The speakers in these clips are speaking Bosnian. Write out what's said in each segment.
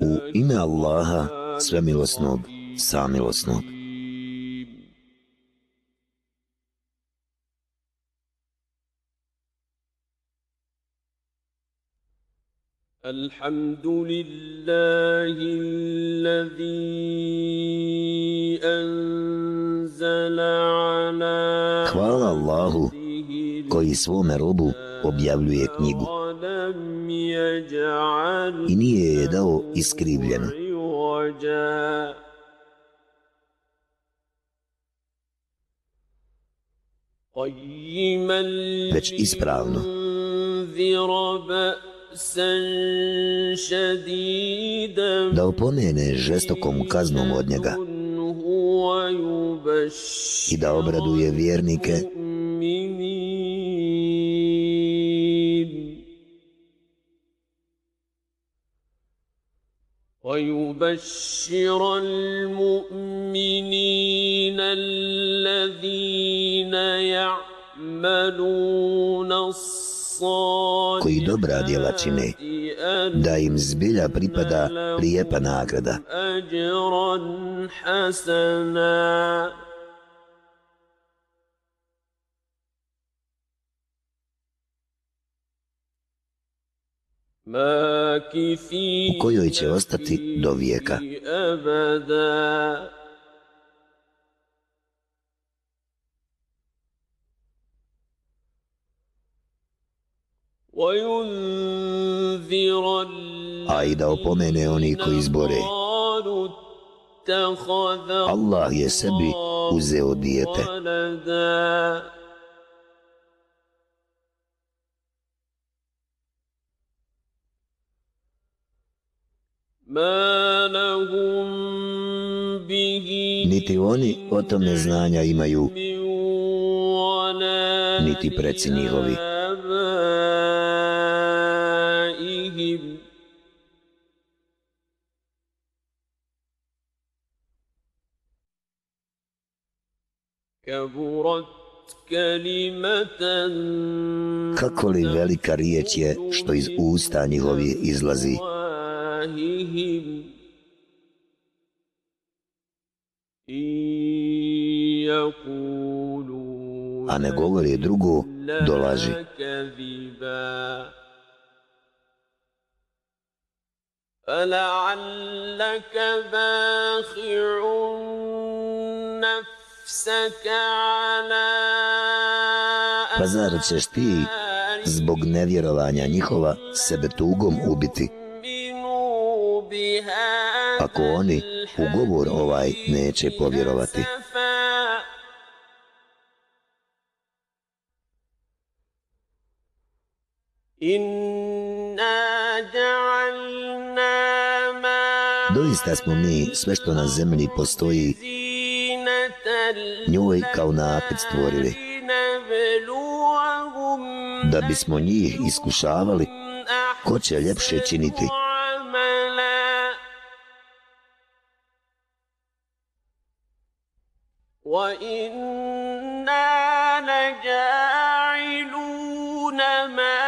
U ime Allaha, svemilosnog, samilosnog. الحمد لله الذي أنزل على Hvala Allahu koji svome robu objavljuje knjigu i nije je dao iskrivljeno. Već ispravno. Da opomene žestokom kaznom od njega i da obraduje vjernike ويبشر المؤمنين الذين يعملون koji dobra djela čine, الصالحات da im zbilja pripada lijepa nagrada. u kojoj će ostati do vijeka. A i da opomene oni koji zbore. Allah je sebi uzeo dijete. Allah je sebi uzeo dijete. Niti oni o tome znanja imaju, niti preci njihovi. Kako li velika riječ je što iz usta njihovi izlazi? أفواههم إن يقولون a ne govore drugo, dolaži. إلا كذبا فلعلك باخع نفسك على Pa zar ćeš ti zbog nevjerovanja njihova sebe tugom ubiti, يؤمنوا بهذا ako oni ugovor ovaj neće povjerovati. Doista smo mi sve što na zemlji postoji njoj kao napet stvorili da bismo njih iskušavali ko će ljepše činiti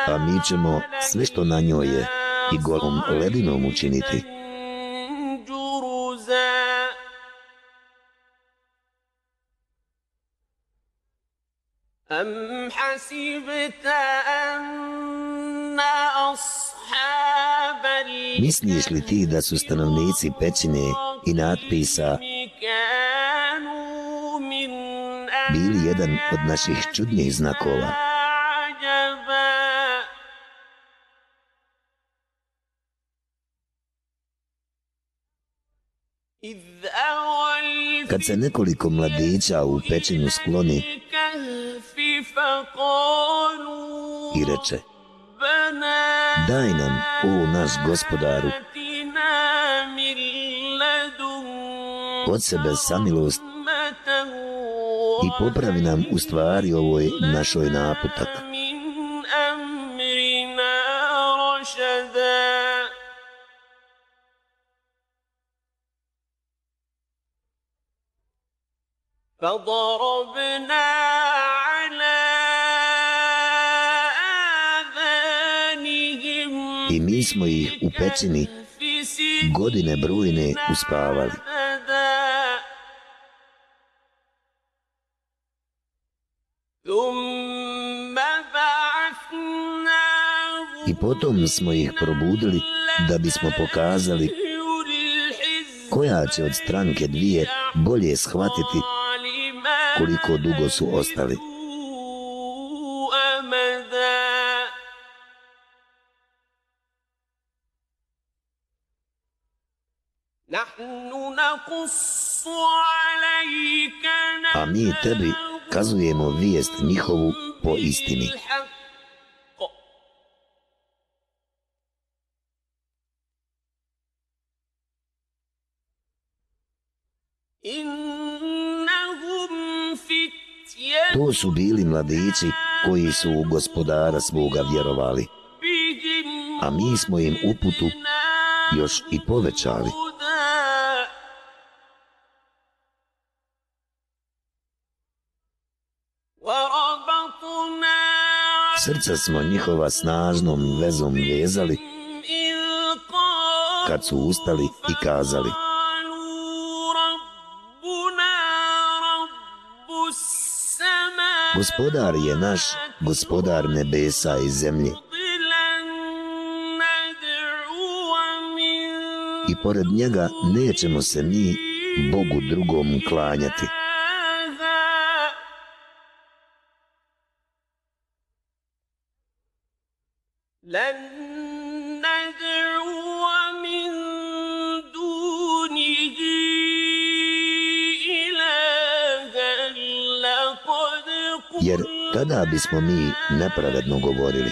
A mi ćemo sve što na njoj je i golom ledinom učiniti. جرزا أم حسبت أن أصحاب Misliš li ti da su stanovnici pećine i natpisa كانوا من bili jedan od naših čudnih znakova. Kad se nekoliko mladića u pećinu skloni i reče Daj nam, u naš gospodaru, od sebe samilost i popravi nam u stvari ovoj našoj naputak. من أمرنا رشدا فضربنا على آذانهم I mi smo ih u pećini godine brojne uspavali. i potom smo ih probudili da bismo pokazali koja će od stranke dvije bolje shvatiti koliko dugo su ostali. A mi tebi kazujemo vijest njihovu po istini. su bili mladići koji su u gospodara svoga vjerovali. A mi smo im uputu još i povećali. Srca smo njihova snažnom vezom vezali kad su ustali i kazali Gospodar je naš, gospodar nebesa i zemlje. I pored njega nećemo se mi, Bogu drugom, klanjati. Lenni. tada bismo mi nepravedno govorili.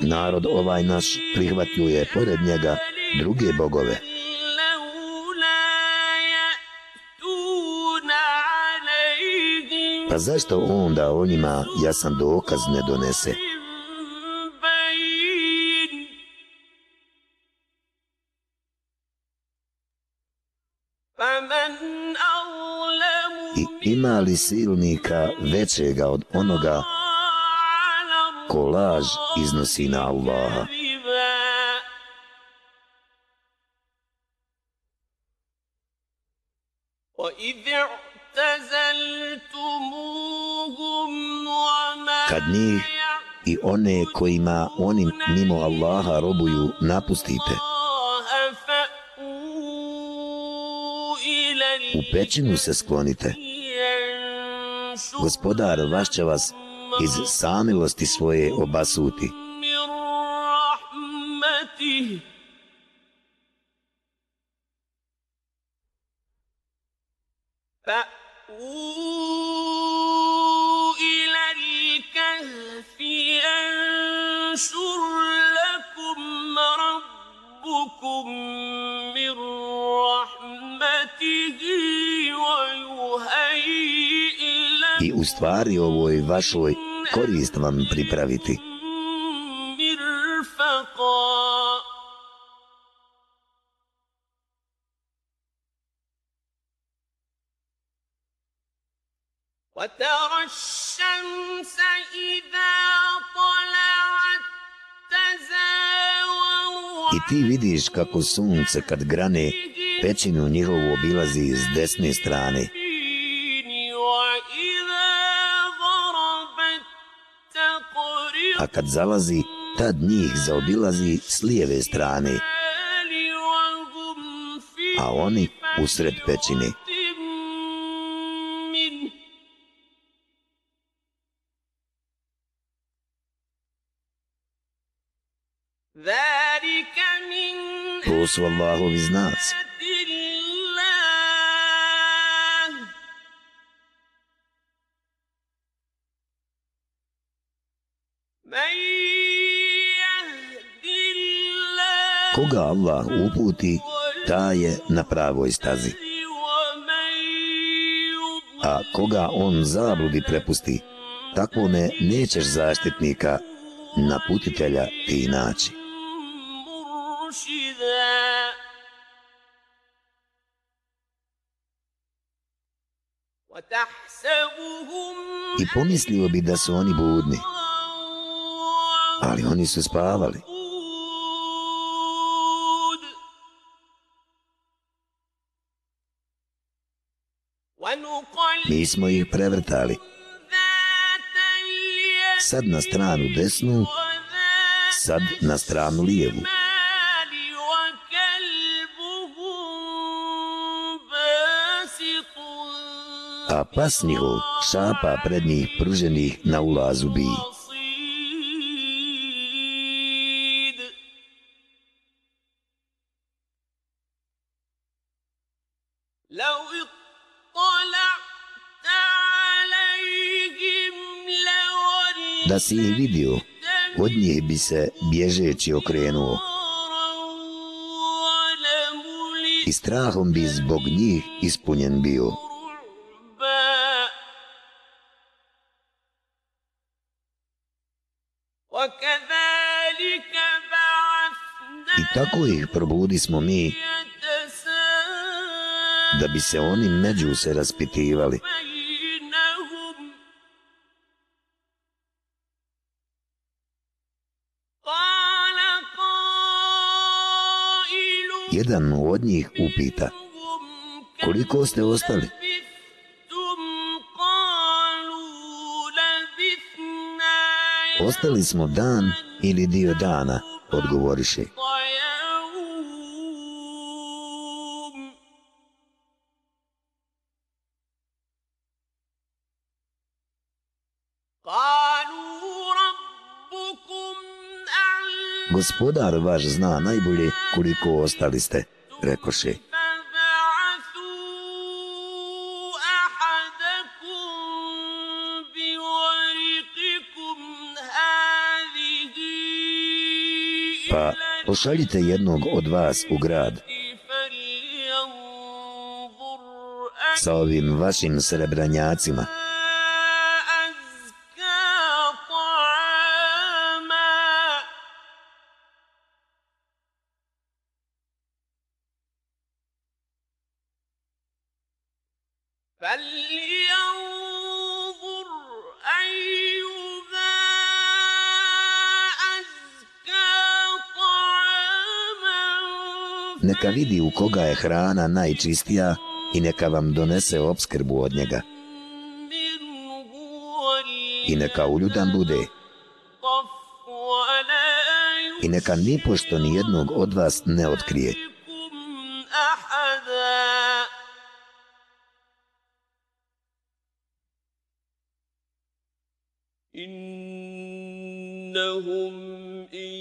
Narod ovaj naš prihvatljuje pored njega druge bogove. Pa zašto onda onima jasan dokaz ne donese? I ima li silnika većega od onoga ko laž iznosi na Allaha? i one kojima oni mimo Allaha robuju napustite. U pećinu se sklonite. Gospodar vaš će vas iz samilosti svoje obasuti. ربكم من رحمته ويهيئ لكم I u stvari ovoj vašoj korist vam pripraviti. مرفقا وترى الشمس ti vidiš kako sunce kad grane pećinu njihovu obilazi s desne strane. A kad zalazi, tad njih zaobilazi s lijeve strane. A oni usred pećine. su Allahovi znaci. Koga Allah uputi, ta je na pravoj stazi. A koga on zabludi prepusti, takvome nećeš zaštitnika, naputitelja ti naći. I pomislio bi da su oni budni. Ali oni su spavali. Mi smo ih prevrtali. Sad na stranu desnu Sad na stranu lijevu. a pas njihov šapa prednjih pruženih na ulazu bi. Da si ih vidio, od njih bi se bježeći okrenuo. I strahom bi zbog njih ispunjen bio. kako ih probudismo mi da bi se oni među se raspitivali. Jedan od njih upita koliko ste ostali? Ostali smo dan ili dio dana, odgovoriše. gospodar vaš zna najbolje koliko ostali ste, rekoše. Pa pošaljite jednog od vas u grad sa ovim vašim srebranjacima. Neka vidi u koga je hrana najčistija i neka vam donese obskrbu od njega. منه I neka uljudan bude وليطف ولا i neka nipošto ni jednog od vas ne otkrije. يشركم أحدا إنهم إن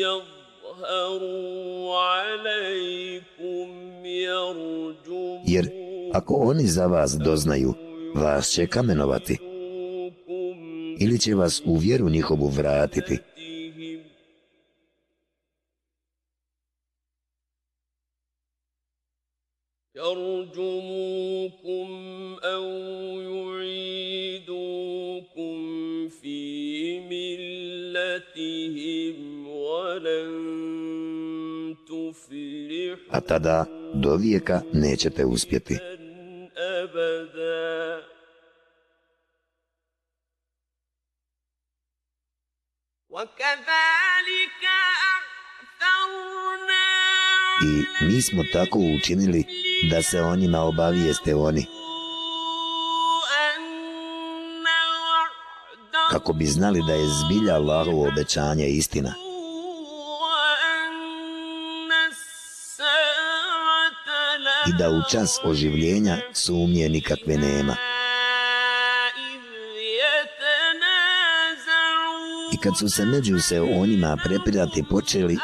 يظهروا عليكم يرجموكم Jer ako oni za vas doznaju, vas će kamenovati ili će vas u vjeru njihovu vratiti. بِآيَاتِهِمْ يرجموكم أو يعيدوكم في ملتهم ولن تفلحوا A tada do vijeka nećete uspjeti. I mi smo tako učinili da se o njima obavijeste oni. Kako bi znali da je zbilja Allahovo obećanje istina. i da u čas oživljenja sumnje nikakve nema. I kad su se među se onima prepirati počeli,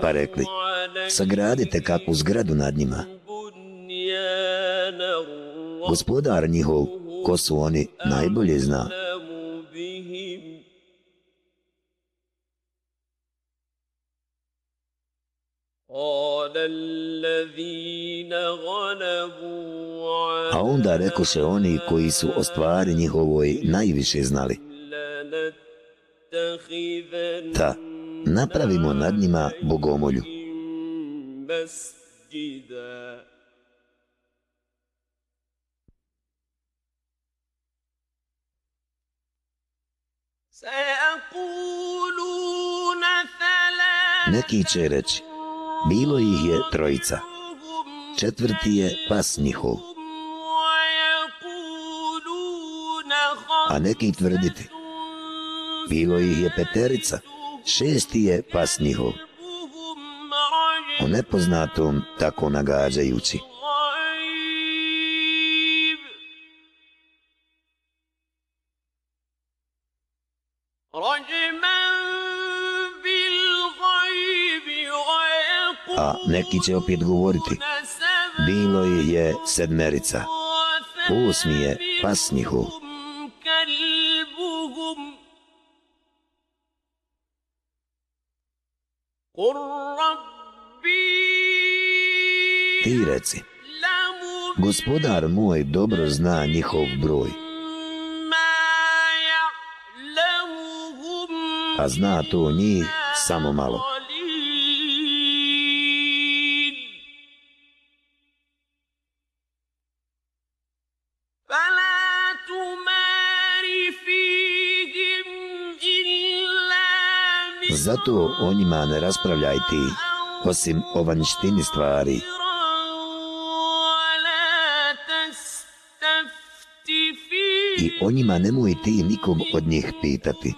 pa rekli, sagradite kakvu zgradu nad njima. Gospodar njihov, ko su oni, najbolje znao. rekoše oni koji su o stvari njihovoj najviše znali. Ta, napravimo nad njima bogomolju. Neki će reći, bilo ih je trojica, četvrti je pas njihov. a neki tvrditi. Bilo ih je peterica, šesti je pas njihov. O nepoznatom tako nagađajući. A neki će opet govoriti. Bilo ih je sedmerica. Usmi je pas njihov. Ti reci, gospodar moj dobro zna njihov broj. A zna to njih samo malo. zato o njima ne raspravljajte, osim o vanjštini stvari. I o njima nemojte nikom od njih pitati.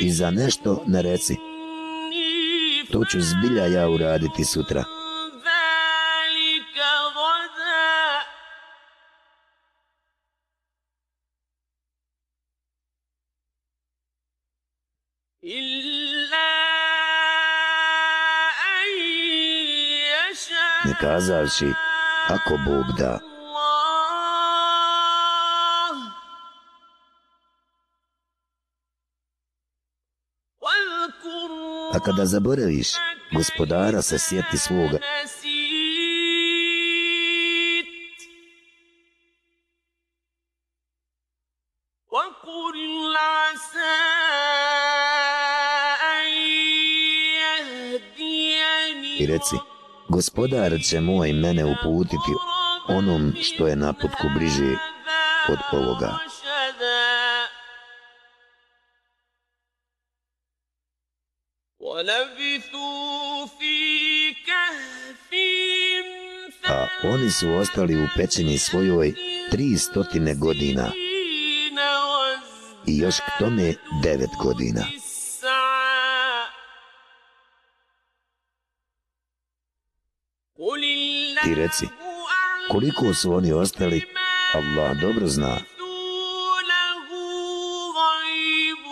I za nešto ne reci. To ću zbilja ja uraditi sutra. ne kazavši, ako Bog da. A kada zaboraviš, gospodara se sjeti svoga, Gospodar će moj mene uputiti onom što je naputku bliži od ovoga. A oni su ostali u pećini svojoj tri stotine godina i još k tome devet godina. i reci koliko su oni ostali Allah dobro zna.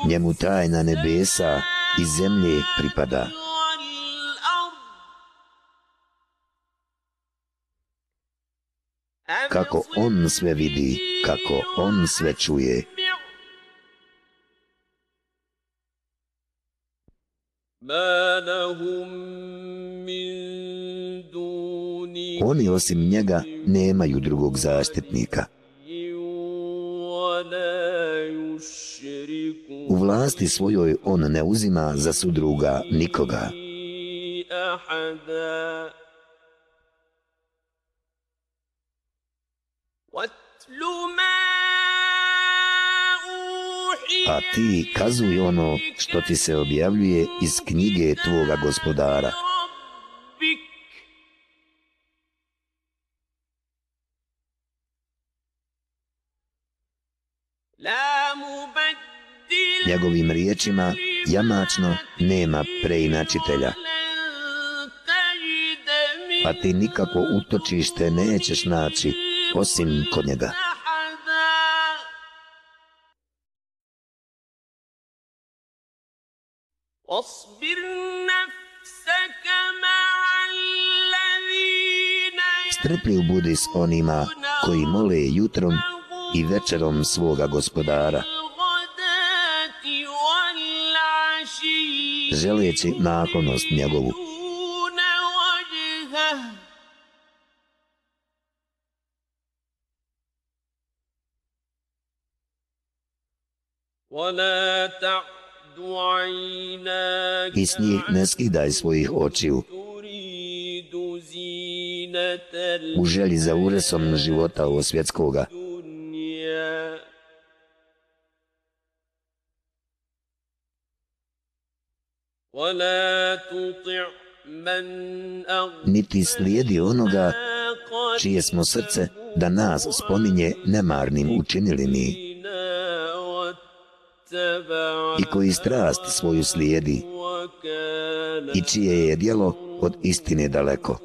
Njemu tajna nebesa i zemlje pripada. Kako on sve vidi kako on sve čuje. Ma lahum oni osim njega nemaju drugog zaštitnika. U vlasti svojoj on ne uzima za sudruga nikoga. A ti kazuj ono što ti se objavljuje iz knjige tvoga gospodara. riječima jamačno nema preinačitelja. Pa ti nikako utočište nećeš naći osim kod njega. Strpljiv budi s onima koji mole jutrom i večerom svoga gospodara. želeći naklonost njegovu. I s njih ne skidaj svojih očiju. U želji za uresom života ovo svjetskoga. niti slijedi onoga čije smo srce da nas spominje nemarnim učinili mi i koji strast svoju slijedi i čije je dijelo od istine daleko.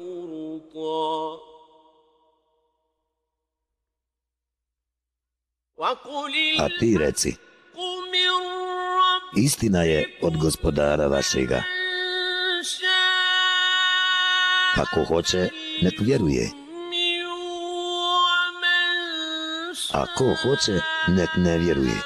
A ti reci, istina je od gospodara vašega. Ako hoće, ne vjeruje. Ako hoće, nek ne vjeruje.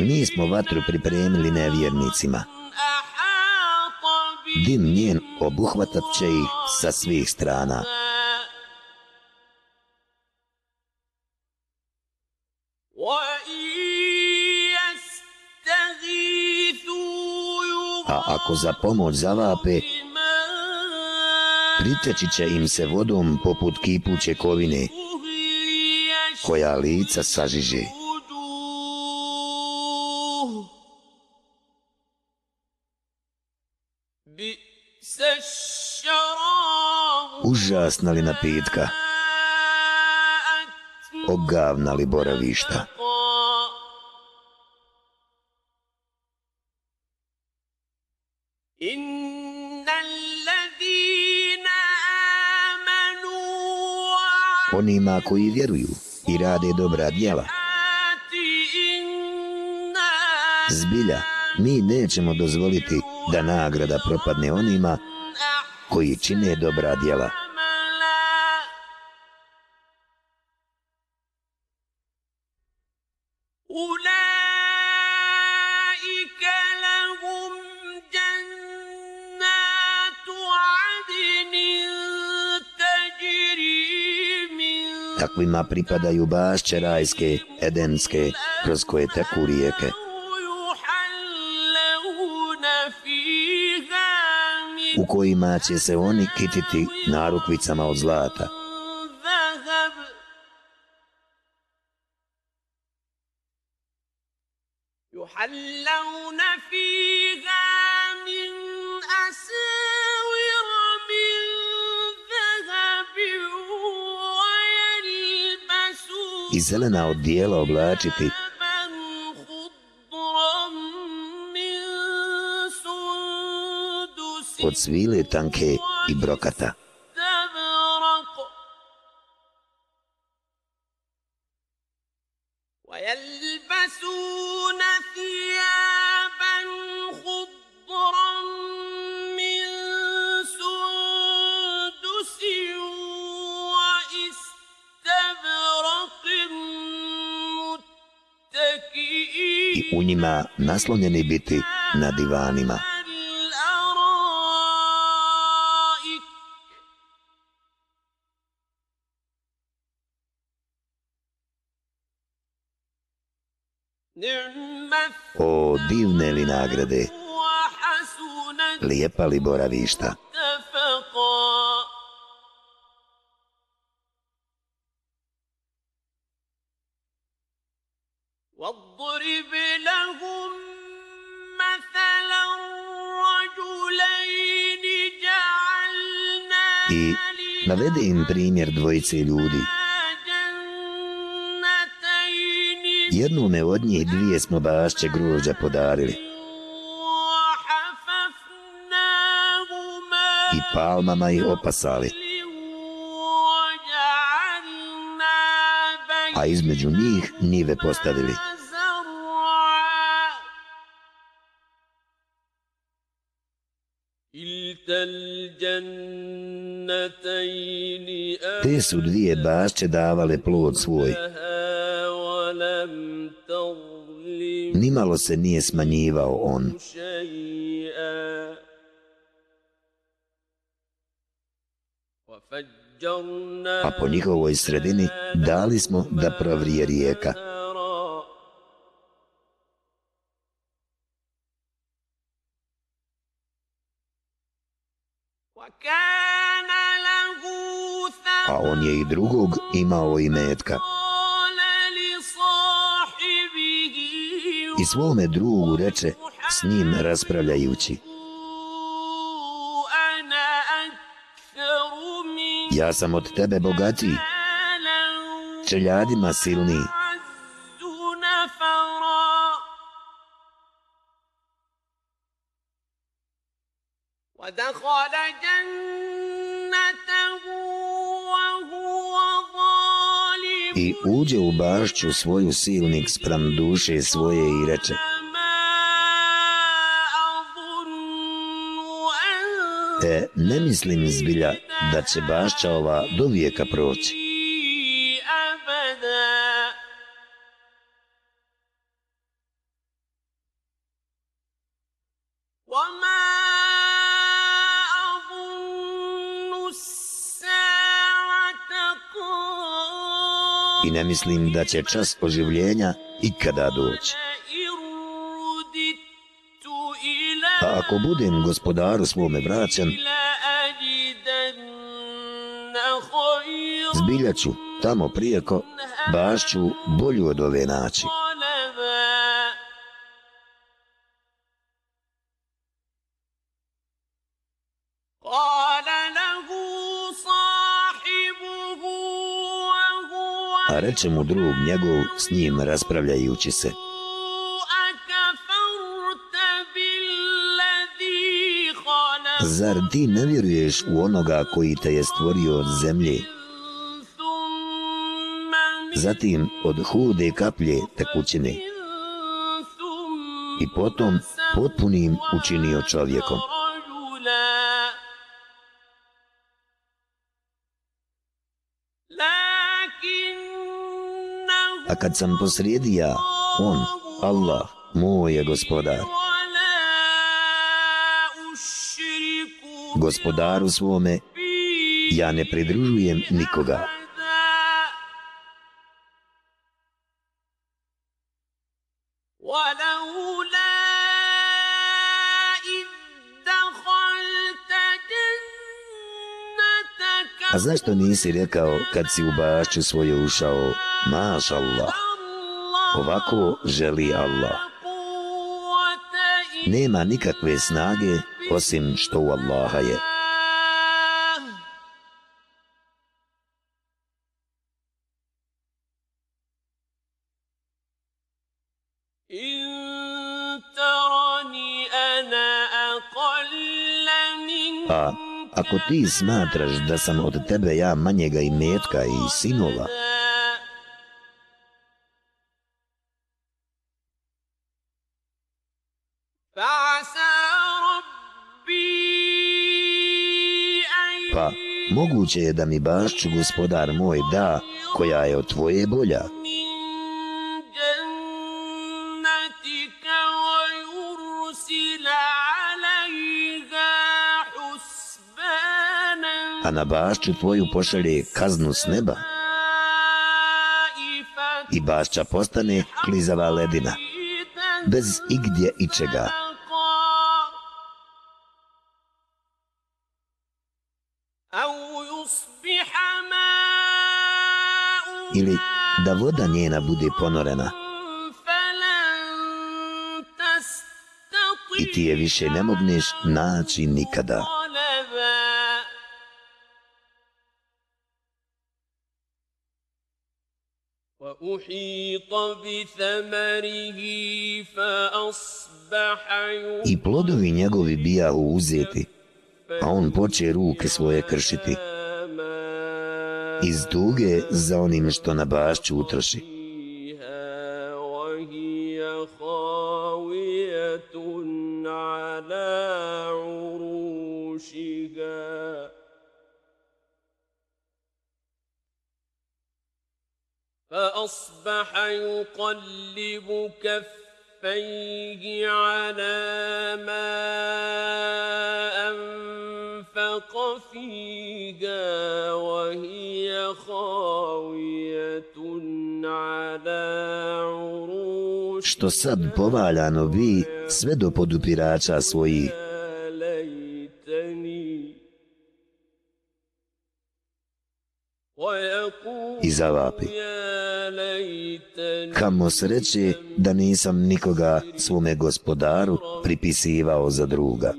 Mi smo vatru pripremili nevjernicima. Din njen obuhvatat će ih sa svih strana. A ako za pomoć zavape, priteći će im se vodom poput kipuće kovine, koja lica sažiže. užasna li napitka, ogavna li boravišta. Onima koji vjeruju i rade dobra djela, zbilja mi nećemo dozvoliti da nagrada propadne onima koji čine dobra djela. pripadaju bašće rajske, edenske, kroz koje teku rijeke. U kojima će se oni kititi narukvicama od zlata. zelena od dijela oblačiti. Od svile tanke i brokata. i u njima naslonjeni biti na divanima. O divne li nagrade, lijepa li boravišta. i navede im primjer dvojice ljudi. جنتين Jednome od njih dvije smo bašće grožđa podarili وحففناهما i palmama ih opasali, وجعلنا a između njih njive postavili. زرعا كلتا الجنتين Te su dvije bašće davale plod svoj. Nimalo se nije smanjivao on. A po njihovoj sredini dali smo da pravrije rijeka. on je i drugog imao i metka. I svome drugu reče s njim raspravljajući. Ja sam od tebe bogatiji, čeljadima silniji. i uđe u bašću svoju silnik spram duše svoje i reče E, ne mislim zbilja da će bašća ova do vijeka proći. i ne mislim da će čas oživljenja ikada doći. A ako budem gospodaru svome vraćan, zbilja ću tamo prijeko bašću bolju od ove naći. reče mu drug njegov s njim raspravljajući se. Zar ti ne vjeruješ u onoga koji te je stvorio od zemlje? Zatim od hude kaplje tekućine i potom potpunim učinio čovjekom. a kad sam posrijedi ja, on, Allah, moj je gospodar. Gospodaru svome, ja ne pridružujem nikoga. zašto nisi rekao kad si u bašću svoje ušao, maš Allah, ovako želi Allah. Nema nikakve snage osim što u Allaha je. A ako ti smatraš da sam od tebe ja manjega i metka i sinova, pa moguće je da mi bašću gospodar moj da koja je od tvoje bolja, a na bašću tvoju pošalje kaznu s neba i bašća postane klizava ledina bez igdje ičega ili da voda njena bude ponorena i ti je više ne mogneš naći nikada. I plodovi njegovi bijahu uzeti, a on poče ruke svoje kršiti. iz tuge za onim što na bašću utroši. فأصبح يقلب كفيه على ما أنفق فيها وهي خاوية على عروشها Što sad povaljano bi sve do podupirača svojih, يا ليتني ويقول i zavapi. Kamo sreće da nisam nikoga svome gospodaru pripisivao za druga.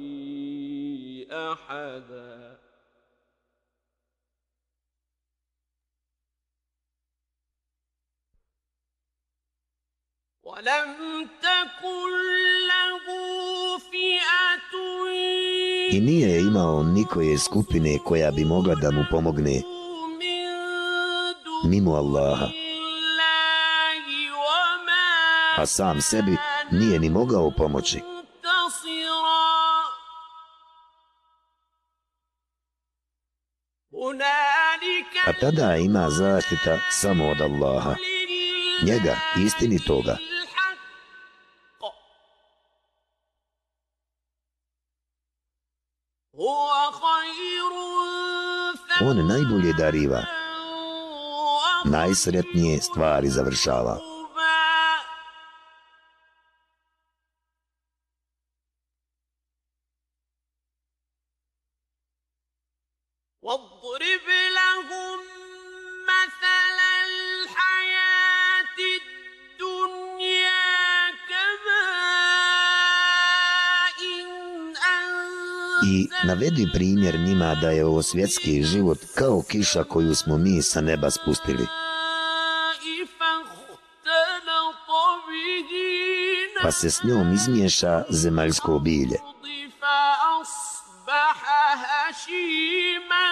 I nije imao nikoje skupine koja bi mogla da mu pomogne mimo Allaha a sam sebi nije ni mogao pomoći. A tada ima zaštita samo od Allaha, njega, istini toga. On najbolje dariva, najsretnije stvari završava. primjer njima da je ovo svjetski život kao kiša koju smo mi sa neba spustili. Pa se s njom izmiješa zemaljsko bilje,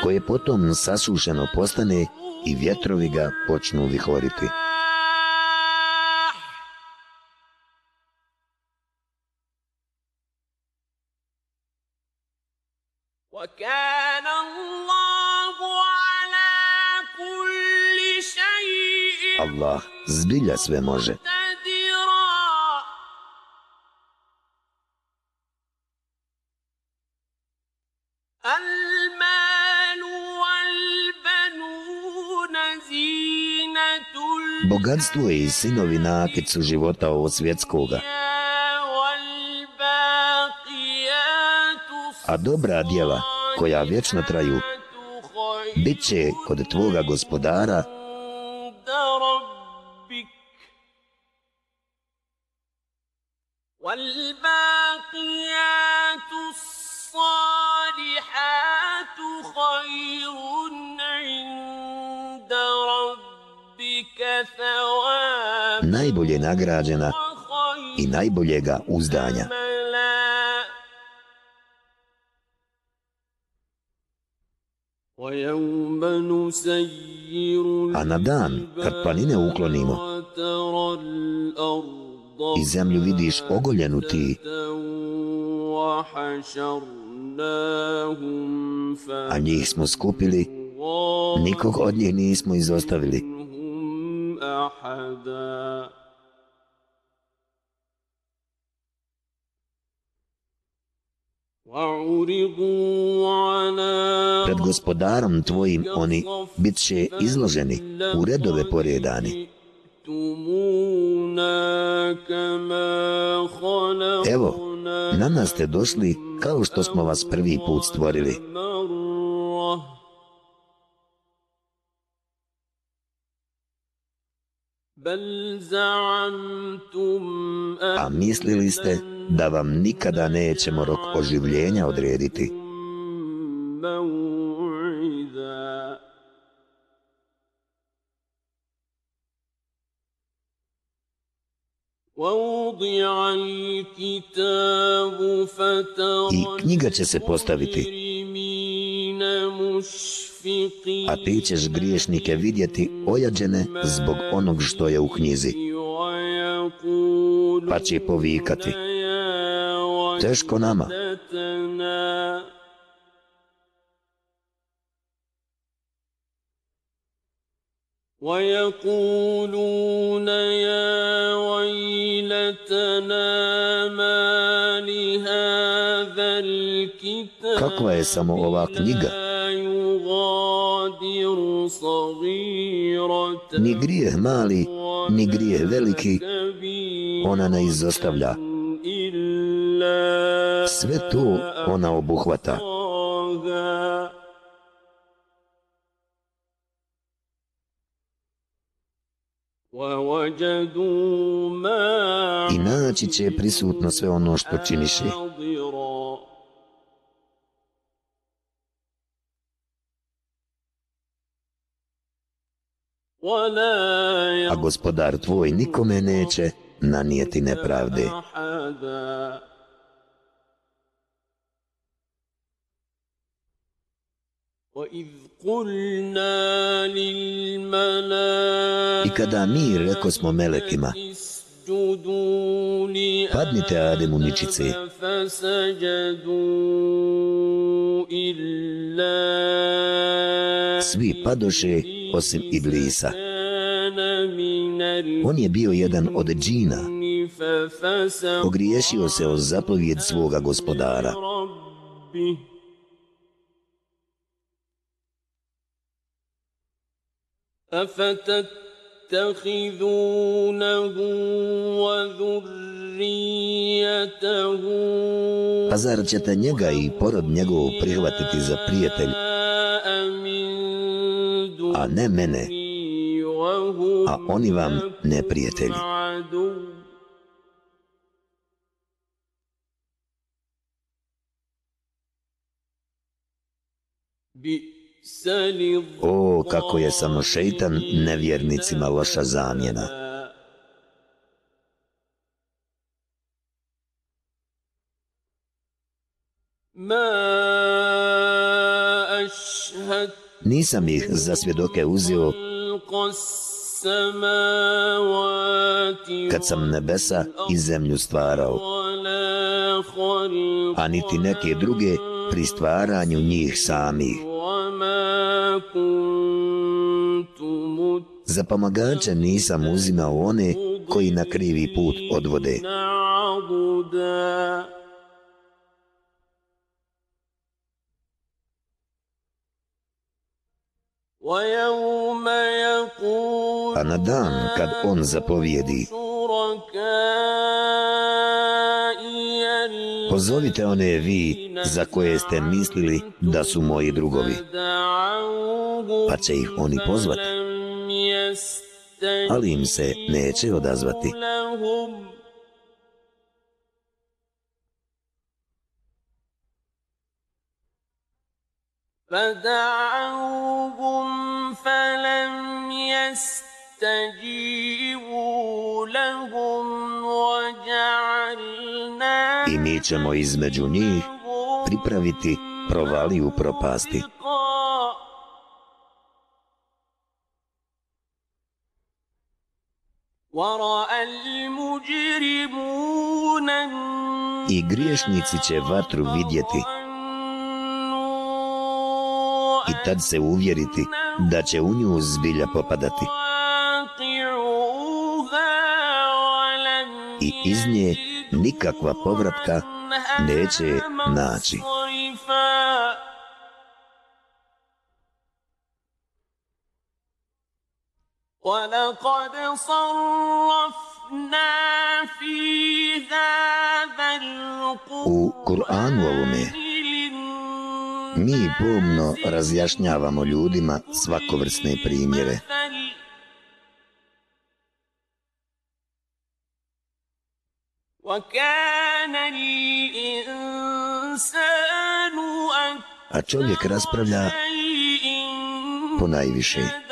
koje potom sasušeno postane i vjetrovi ga počnu vihoriti. sve može. Bogatstvo i sinovi nakid su života ovo svjetskoga. A dobra djela, koja vječno traju, bit će kod tvoga gospodara najbolje nagrađena i najboljega uzdanja. A na dan kad planine uklonimo i zemlju vidiš ogoljenu ti, a njih smo skupili, nikog od njih nismo izostavili. فهم أحدا وعرضوا على Pred gospodarom tvojim oni bit će izloženi u redove poredani. Evo, na nas ste došli kao što smo vas prvi put stvorili. A mislili ste da vam nikada nećemo rok oživljenja odrediti. I knjiga će se postaviti. المجرمين مشفقين a ti ćeš griješnike vidjeti ojađene zbog onog što je u knjizi, ويقول pa će povikati, يا teško nama, ويلتنا ويقولون يا ويلتنا ما لهذا الكتاب kakva je samo ova knjiga, لا يغادر صغيرة Ni grijeh mali, ni grijeh veliki, ona ne izostavlja. Sve to ona obuhvata. I naći će prisutno sve ono što činiši. a gospodar tvoj nikome neće nanijeti nepravde. I kada mi reko smo melekima, padnite Adem u ničici, svi padoše osim Iblisa. On je bio jedan od džina. Pogriješio se o zapovjed svoga gospodara. A pa zar ćete njega i porod njegov prihvatiti za prijatelj a ne mene, a oni vam neprijatelji. O, kako je samo šeitan nevjernicima loša zamjena. Ma nisam ih za svjedoke uzio kad sam nebesa i zemlju stvarao, a niti neke druge pri stvaranju njih samih. Za pomagača nisam uzimao one koji na krivi put odvode. A na dan kad on zapovjedi Pozovite one vi za koje ste mislili da su moji drugovi Pa će ih oni pozvati. Ali im se neće odazvati. فدعوهم فلم يستجيبوا لهم وجعلنا I mi ćemo između njih pripraviti provaliju propasti. ورأى المجرمون I griješnici će vatru vidjeti i tad se uvjeriti da će u nju zbilja popadati i iz nje nikakva povratka neće naći. ولقد صرفنا في هذا U Kur'anu ovome Mi pomno razjašnjavamo ljudima svakovrsne primjere. A čovjek raspravlja po najviše.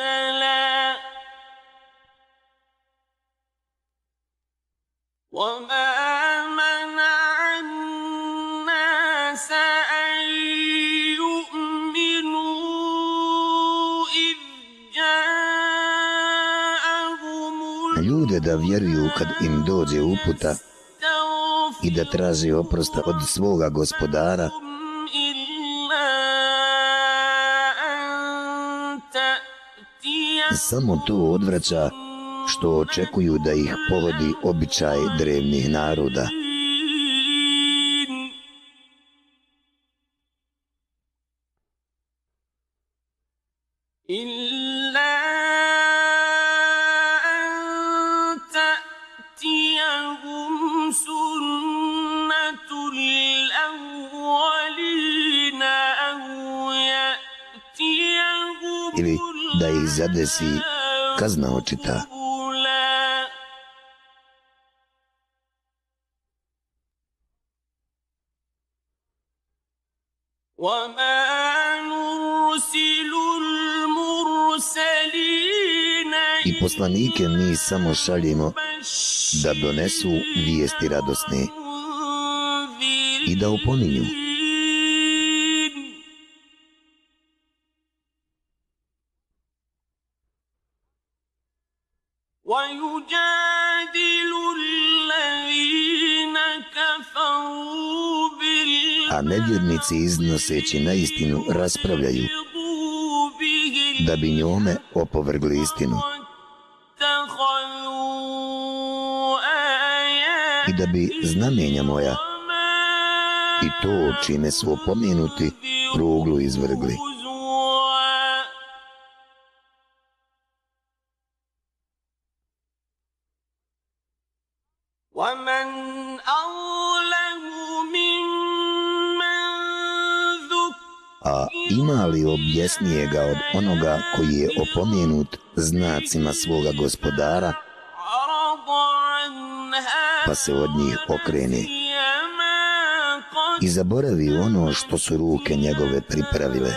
Ljude da vjeruju kad im dođe uputa i da traže oprosta od svoga gospodara, samo to odvraća što očekuju da ih povodi običaj drevnih naroda. desi kazna očita. I poslanike mi samo šaljemo da donesu vijesti radosne i da uponinju. pojedinci iznoseći na istinu raspravljaju da bi njome opovrgli istinu i da bi znamenja moja i to čime su opomenuti kruglu izvrgli. jasnije ga od onoga koji je opomenut znacima svoga gospodara, pa se od njih okreni i zaboravi ono što su ruke njegove pripravile.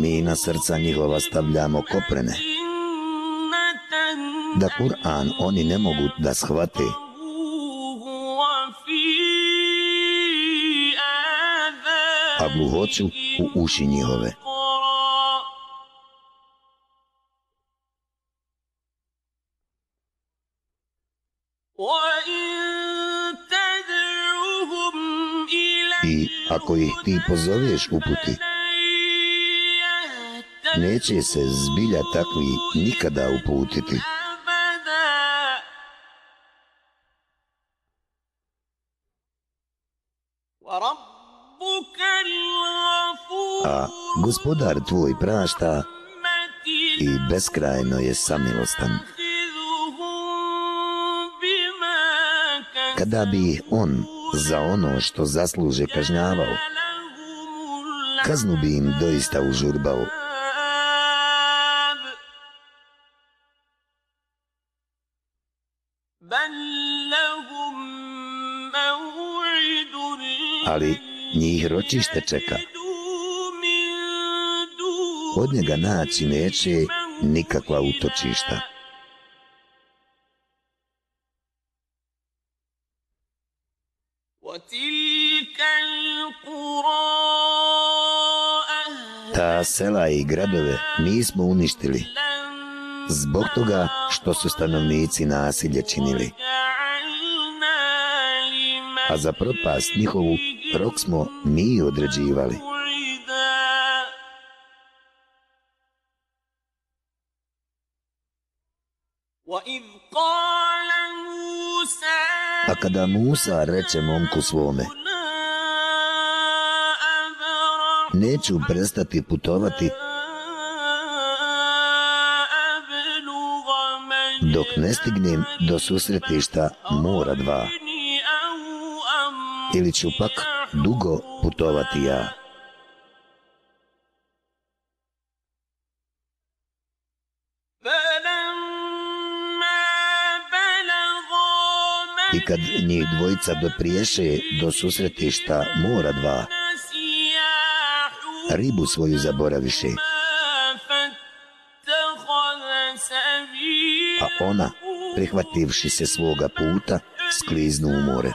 Mi na srca njihova stavljamo koprene da Kur'an oni ne mogu da shvate, a gluhoću u uši njihove. I ako ih ti pozoveš uputi, neće se zbilja takvi nikada uputiti. Gospodar tvoj prašta i beskrajno je samilostan. Kada bi on za ono što zasluže kažnjavao, kaznu bi im doista užurbao. Ali njih ročište čeka. Od njega naći neće nikakva utočišta. Ta sela i gradove nismo uništili zbog toga što su stanovnici nasilje činili. A za propast njihovu rok smo mi određivali. Kada Musa reče momku svome, neću prestati putovati dok ne stignem do susretišta mora dva, ili ću pak dugo putovati ja. I kad njih dvojica dopriješe do susretišta mora dva, ribu svoju zaboraviše. A ona, prihvativši se svoga puta, skliznu u more.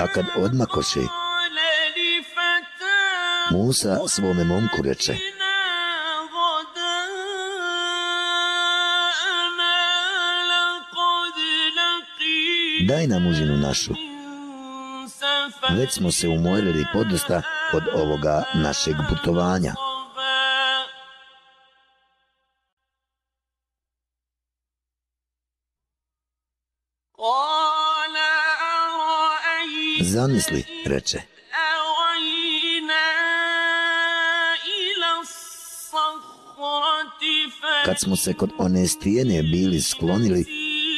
A kad odmakoše, Musa svome momku reče Daj nam uzinu našu. Već smo se umojili podosta Kod ovoga našeg putovanja. Zamisli, reče kad smo se kod one stijene bili sklonili,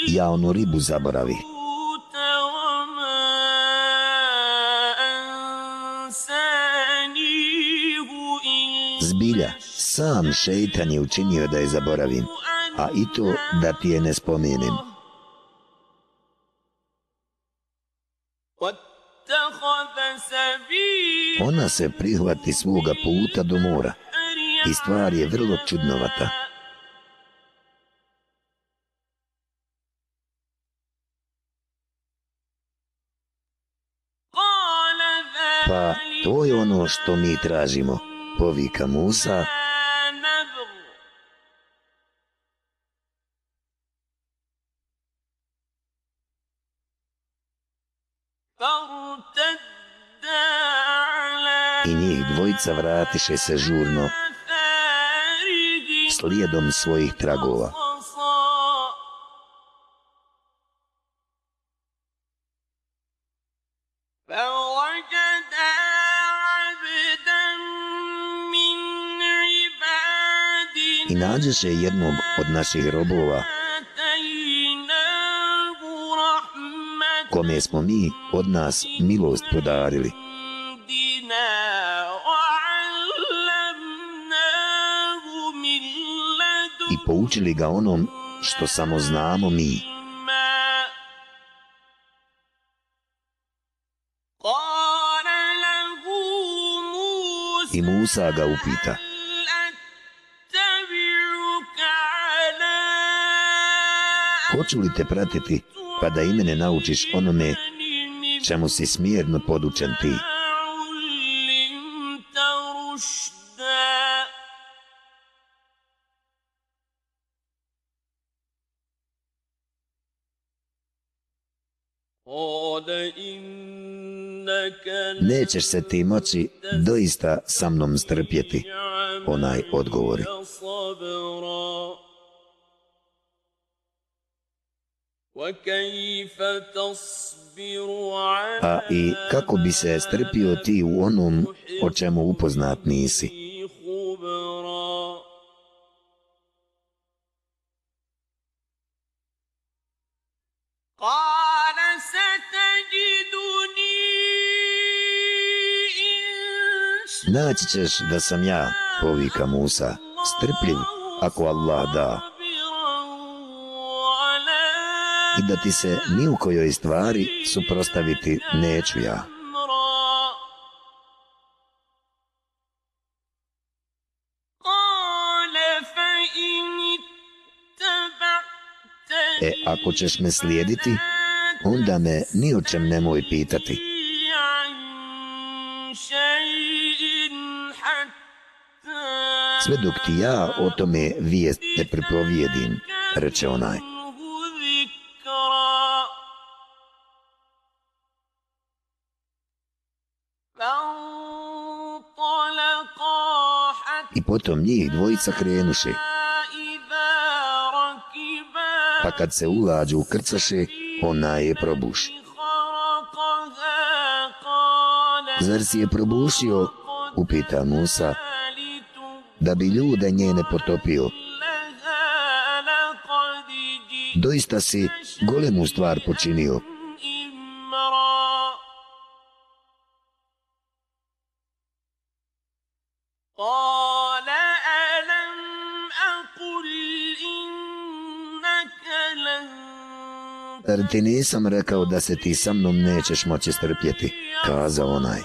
ja onu ribu zaboravi. Zbilja, sam šeitan je učinio da je zaboravim, a i to da ti je ne spomenim. Ona se prihvati svoga puta do mora i stvar je vrlo čudnovata. što mi tražimo, povika Musa. I njih dvojica vratiše se žurno, slijedom svojih tragova. Pronađe se jednog od naših robova kome smo mi od nas milost podarili. I poučili ga onom što samo znamo mi. I Musa ga upita. Hoću li te pratiti pa da i mene naučiš onome čemu si smjerno podučen ti? Nećeš se ti moći doista sa mnom strpjeti, onaj odgovori. A i kako bi se strpio ti u onom o čemu upoznat nisi? Naći ćeš da sam ja, povika Musa, strpljiv ako Allah da i da ti se ni u kojoj stvari suprostaviti neću ja. E ako ćeš me slijediti, onda me ni o čem nemoj pitati. Sve dok ti ja o tome vijest ne pripovjedim, reče onaj. potom njih dvojica krenuše. Pa kad se ulađu ukrcaše, ona je probuš. Zar si je probušio, upita Musa, da bi ljude njene potopio? Doista si golemu stvar počinio. ti nisam rekao da se ti sa mnom nećeš moći strpjeti, kazao onaj.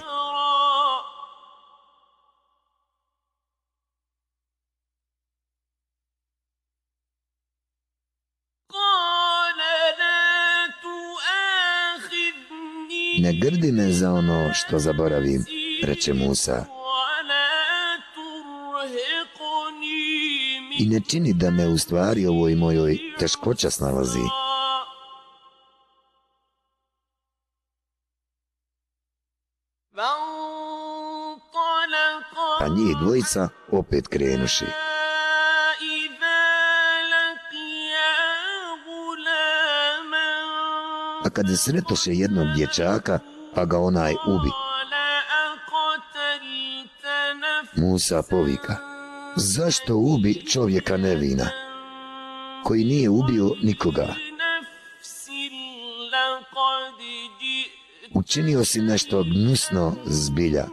Ne grdi me za ono što zaboravim, reče Musa. I ne čini da me u stvari ovoj mojoj teškoća snalazi. A njih dvojica opet krenuši. A kad se sretoše jednog dječaka, pa ga onaj ubi. Musa povika, zašto ubi čovjeka nevina, koji nije ubio nikoga? učinio si nešto gnusno zbilja.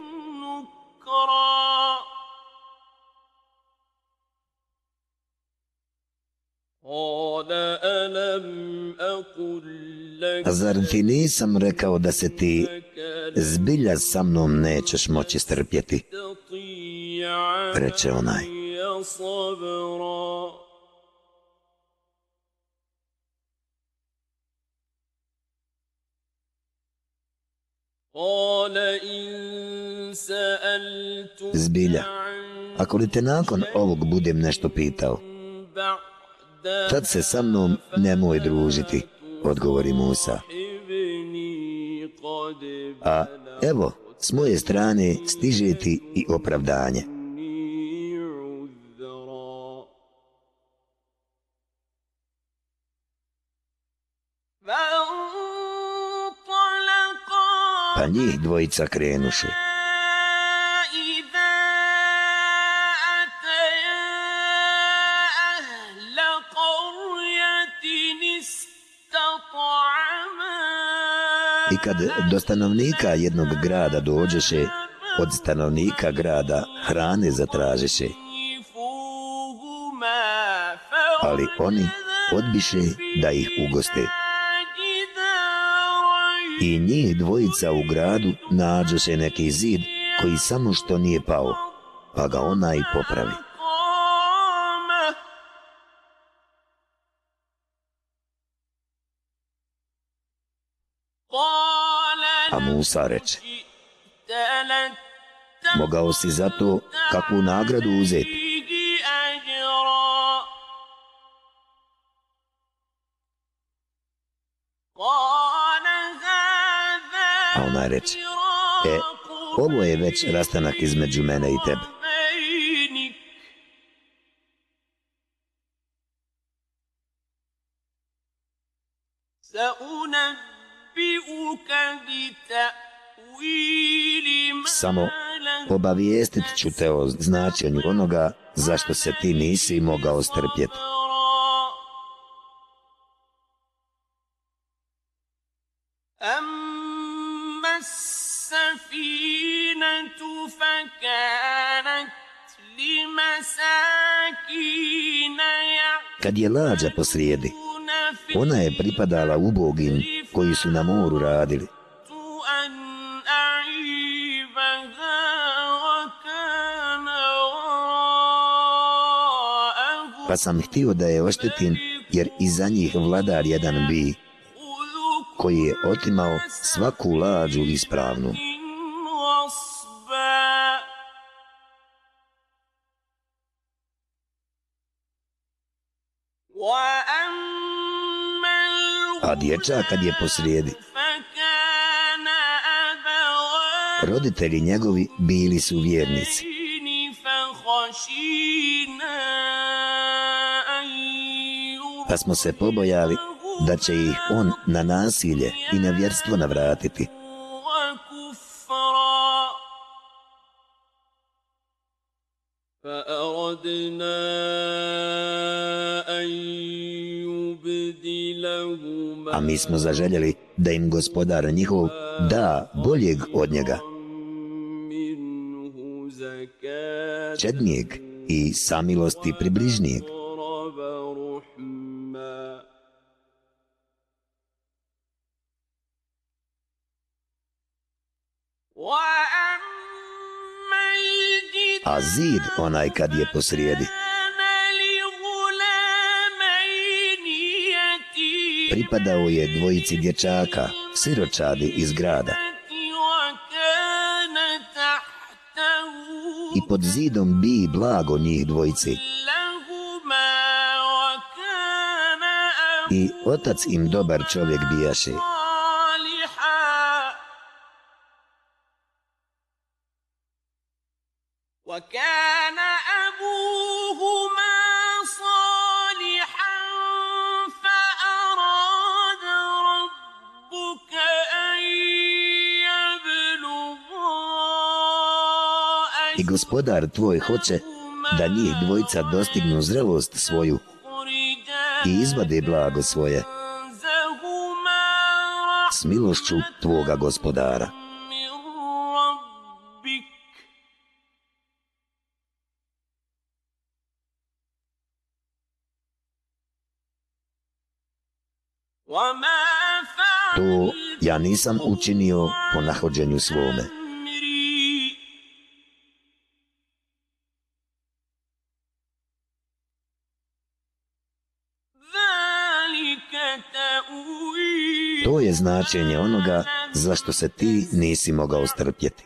A zar ti nisam rekao da se ti zbilja sa mnom nećeš moći strpjeti? Reče onaj. Zbilja, ako li te nakon ovog budem nešto pitao, tad se sa mnom nemoj družiti, odgovori Musa. A evo, s moje strane stiže ti i opravdanje. Pa njih dvojica krenuše. I kad do stanovnika jednog grada dođeše, od stanovnika grada hrane zatražeše. Ali oni odbiše da ih ugoste. I njih dvojica u gradu nađoše neki zid koji samo što nije pao, pa ga ona i popravi. A Musa reče, mogao si zato kakvu nagradu uzeti. A ona reče, e, ovo je već rastanak između mene i tebe. Samo obavijestit ću te o značenju onoga zašto se ti nisi mogao strpjeti. Kad je lađa posrijedi, Ona je pripadala ubogim koji su na moru radili. Pa sam htio da je oštetim jer iza njih vladar jedan bi koji je otimao svaku lađu ispravnu. dječak kad je posrijedi. Roditelji njegovi bili su vjernici. Pa smo se pobojali da će ih on na nasilje i na vjerstvo navratiti. a mi smo zaželjeli da im gospodar njihov da boljeg od njega. Čednijeg i samilosti približnijeg. A zid onaj kad je posrijedi. pripadao je dvojici dječaka, siročadi iz grada. I pod zidom bi blago njih dvojici. I otac im dobar čovjek bijaše. I. gospodar tvoj hoće da njih dvojica dostignu zrelost svoju i izvade blago svoje s milošću tvoga gospodara. To ja nisam učinio po nahođenju svome. značenje onoga zašto se ti nisi mogao strpjeti.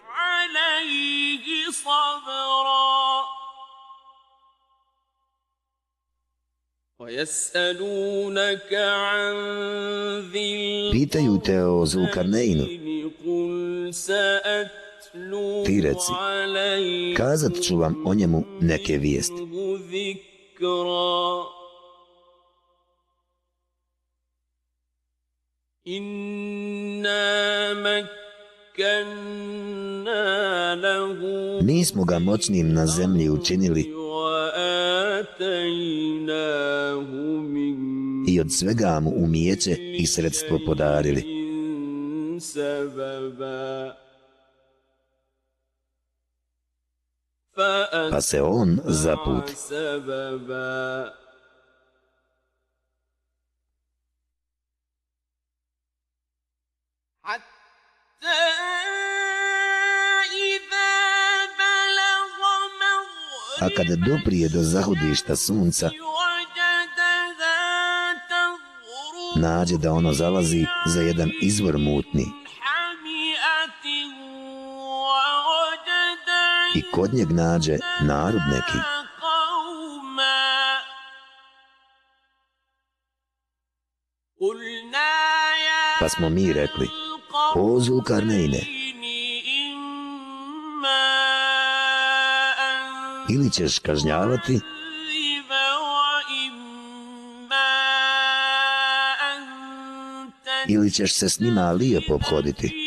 Pitaju te o Zulkarneinu. Ti reci, kazat ću vam o njemu neke vijesti. Nismo ga moćnim na zemlji učinili i od svega mu umijeće i sredstvo podarili. Pa se on zaputi. A kada doprije do zahodišta sunca, nađe da ono zalazi za jedan izvor mutni. I kod njeg nađe narod neki. Pa smo mi rekli, O Zulkarnejne, ili ćeš kažnjavati, ili ćeš se s njima lijepo obhoditi.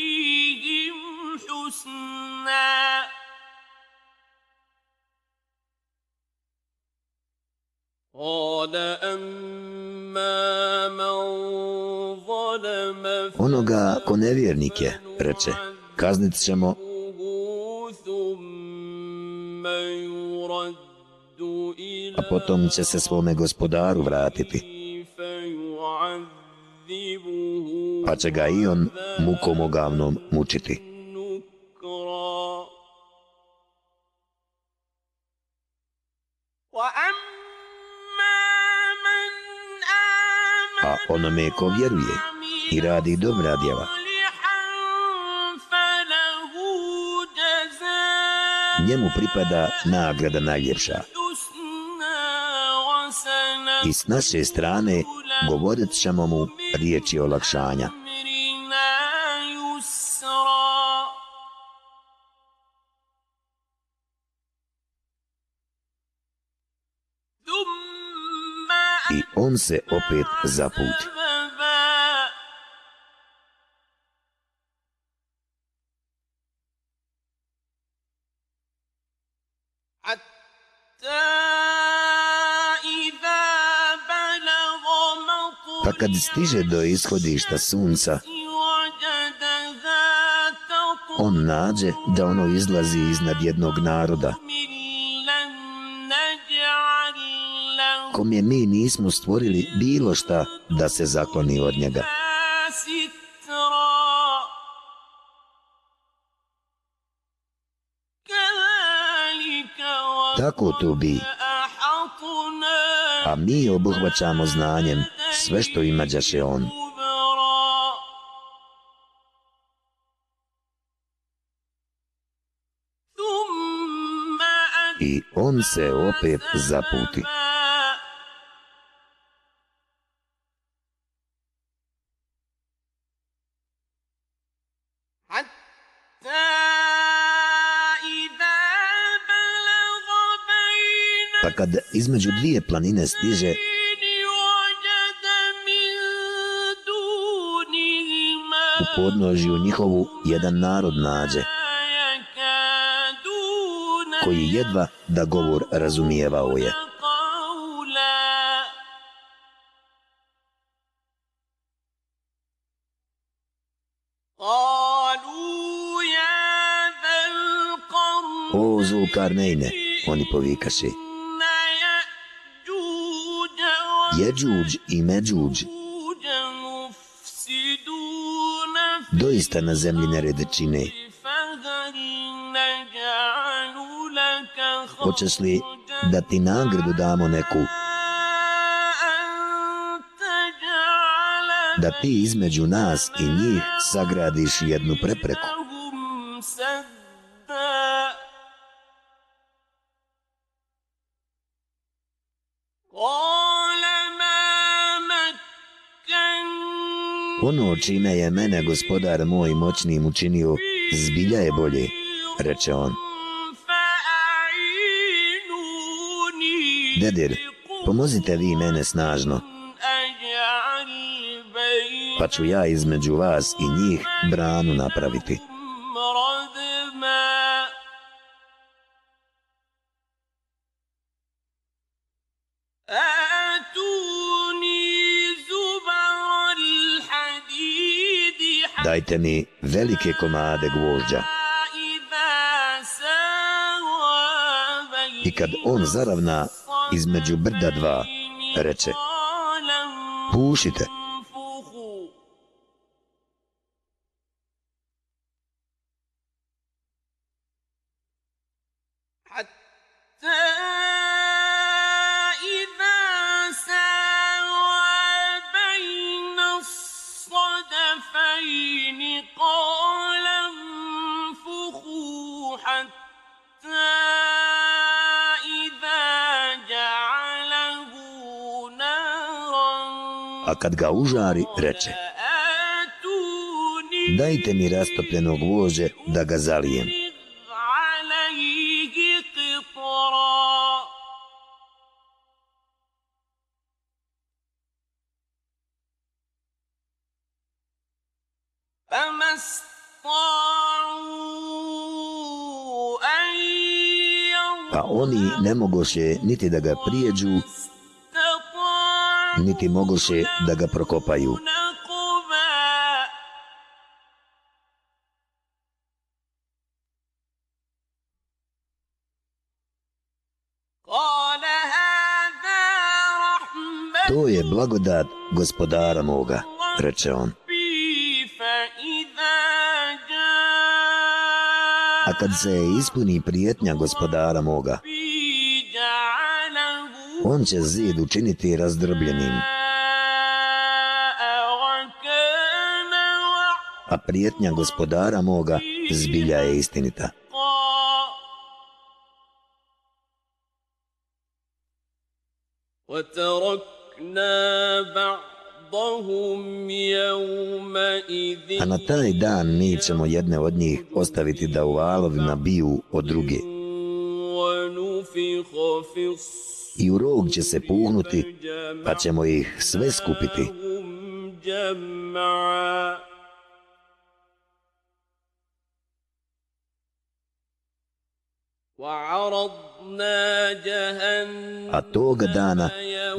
nevjernike, reče, kaznit ćemo a potom će se svome gospodaru vratiti. Pa će ga i on mukom ogavnom mučiti. A onome ko vjeruje i radi dobra djeva, njemu pripada nagrada najljepša. I s naše strane govorit ćemo mu riječi olakšanja. I on se opet zaputi. kad stiže do ishodišta sunca, on nađe da ono izlazi iznad jednog naroda, kom je mi nismo stvorili bilo šta da se zakloni od njega. Tako to bi. A mi obuhvaćamo znanjem sve što imađaše on. I on se opet zaputi. Pa kad između dvije planine stiže, podnožju njihovu jedan narod nađe, koji jedva da govor razumijevao je. O, Zulkarnejne, oni povikaši. Jeđuđ i Međuđ doista na zemlji nerede čine. Hoćeš li da ti nagradu damo neku? Da ti između nas i njih sagradiš jednu prepreku. Ono čime je mene gospodar moj moćnim učinio, zbilja je bolje, reče on. Dedir, pomozite vi mene snažno, pa ću ja između vas i njih branu napraviti. dajte mi velike komade gvožđa. I kad on zaravna između brda dva, reče, pušite. Pušite. užari, reče. Dajte mi rastopljenog vože da ga zalijem. Pa oni ne mogoše niti da ga prijeđu, niti moguše da ga prokopaju. To je blagodat gospodara moga, reče on. A kad se ispuni prijetnja gospodara moga, on će zid učiniti razdrobljenim, وكان a prijetnja gospodara moga zbilja je istinita. وحقا وتركنا بعضهم يومئذ A na taj dan mi ćemo jedne od njih ostaviti da u valovima biju od druge ونفخ في i u rog će se puhnuti, pa ćemo ih sve skupiti. الصم جمعا وعرضنا جهنم A toga dana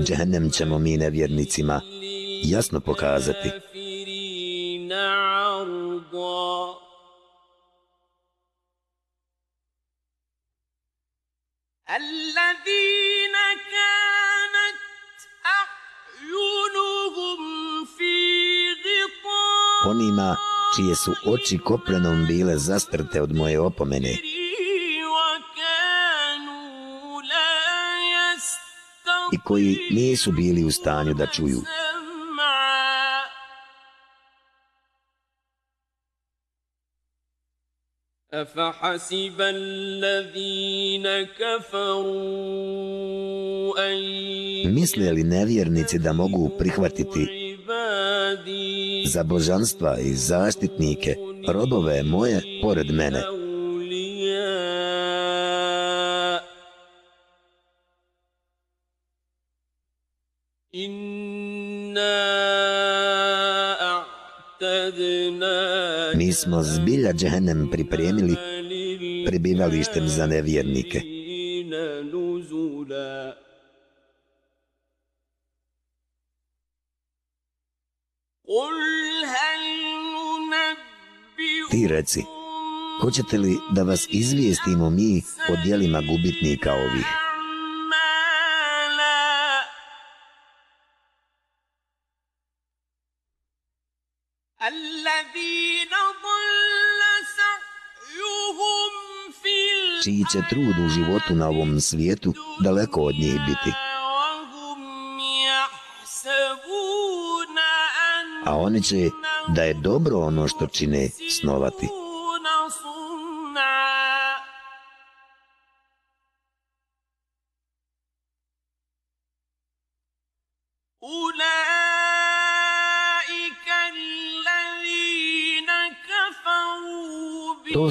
džehennem ćemo mi nevjernicima jasno pokazati. للكافرين عرضا الذين كانت أعينهم في غطاء Onima čije su oči koplenom bile zastrte od moje opomene وكانوا لا i koji nisu bili u stanju da čuju. أفحسب الذين كفروا أن Misle li nevjernici da mogu prihvatiti عبادي za božanstva i zaštitnike robove moje pored mene? أولياء إنا أعتدنا Mi smo zbilja džehennem pripremili pribivalištem za nevjernike. Ti reci, hoćete li da vas izvijestimo mi o dijelima gubitnika ovih? čiji će trud u životu na ovom svijetu daleko od njih biti. A oni će da je dobro ono što čine snovati.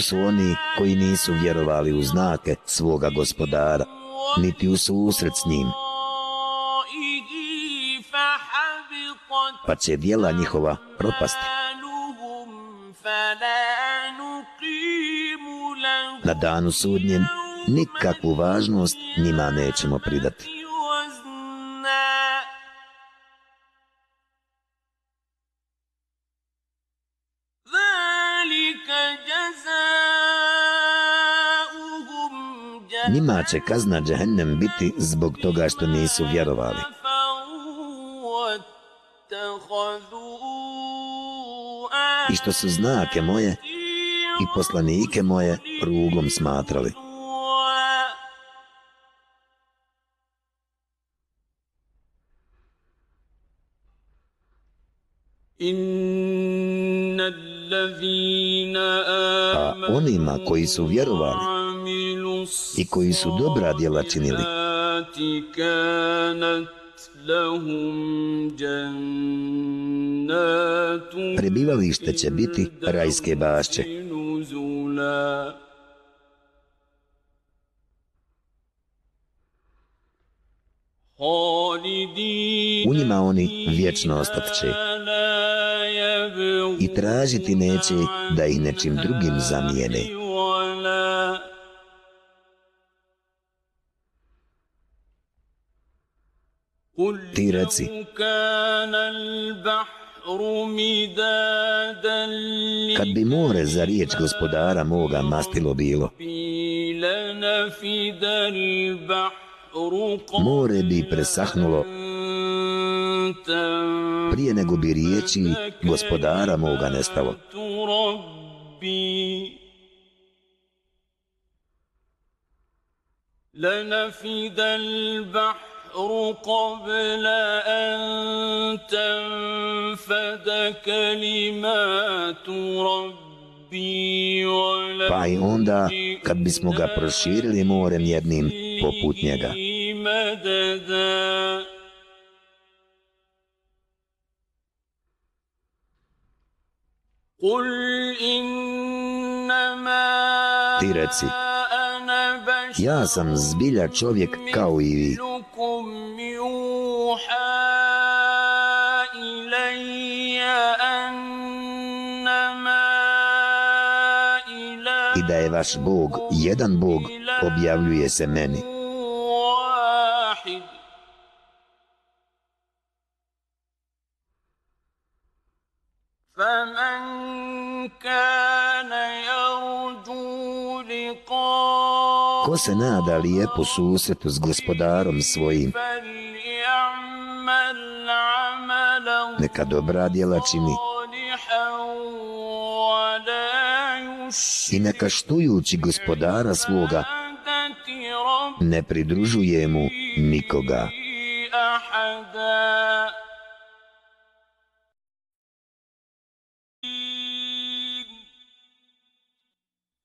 su oni koji nisu vjerovali u znake svoga gospodara, niti u susret s njim. Pa će dijela njihova propasti. Na danu sudnjem nikakvu važnost njima nećemo pridati. će kazna džahennem biti zbog toga što nisu vjerovali. I što su znake moje i poslanike moje rugom smatrali. A onima koji su vjerovali i koji su dobra djela činili. Prebivalište će biti rajske bašće. U njima oni vječno ostat će i tražiti neće da ih nečim drugim zamijene. Ti reci, لو كان البحر مدادا kad bi more za riječ gospodara moga mastilo bilo, لربي لنفد البحر قبل more bi presahnulo أن prije nego bi riječi gospodara moga nestalo. ربي لنفد البحر قبل أن تنفد كلمات ربي Pa i onda, kad bismo ga proširili morem jednim poput njega, مددا قل إنما Ti reci, أنا بشر ja sam zbilja čovjek kao i vi, مثلكم يوحى إلي أنما i da je vaš Bog jedan Bog, objavljuje se meni. واحد فمن كان ko se nada lijepu susretu s gospodarom svojim. Neka dobra djela čini. I neka štujući gospodara svoga ne pridružuje mu nikoga.